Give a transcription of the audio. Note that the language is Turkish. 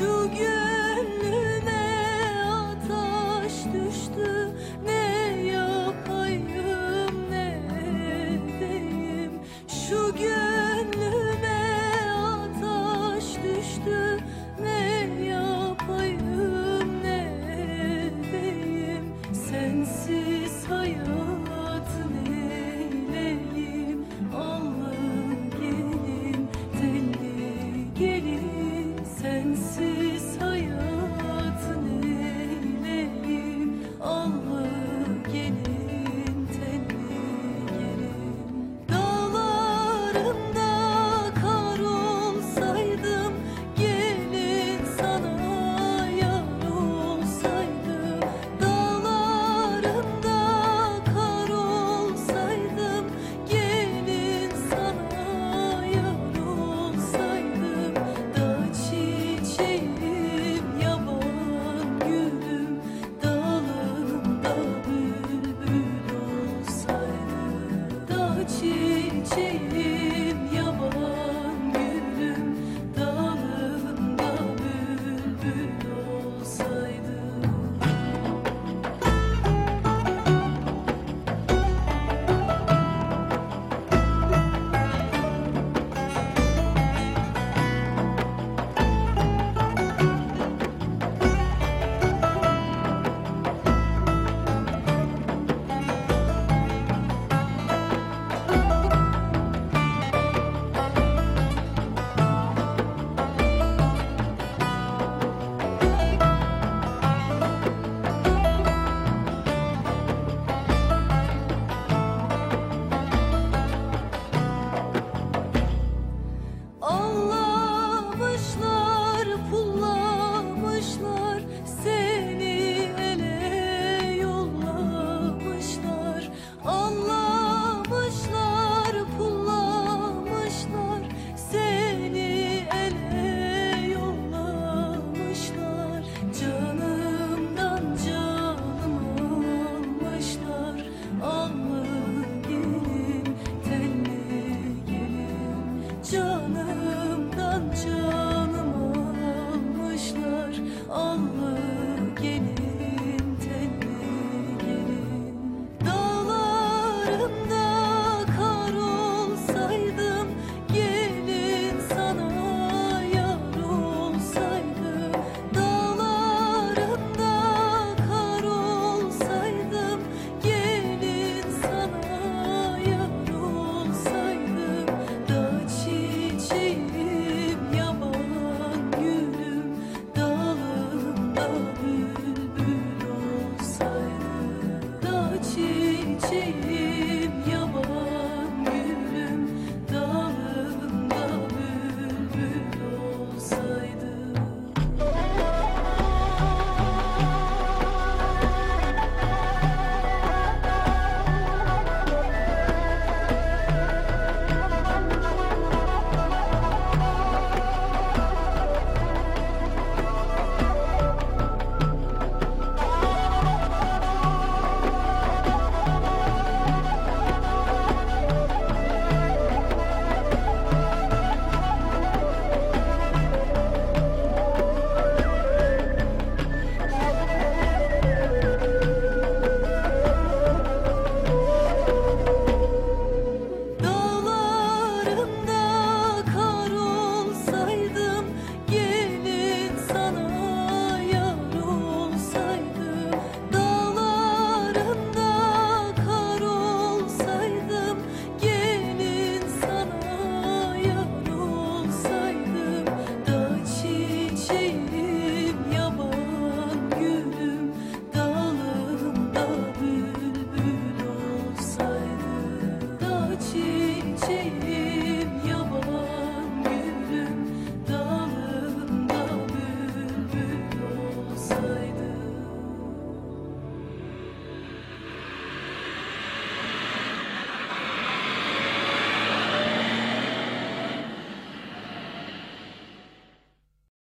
Şu gönlüme ateş düştü. Ne yapayım ne edeyim? Şu gönlüme ateş düştü. Ne yapayım ne edeyim? Sensiz His hayat gelir.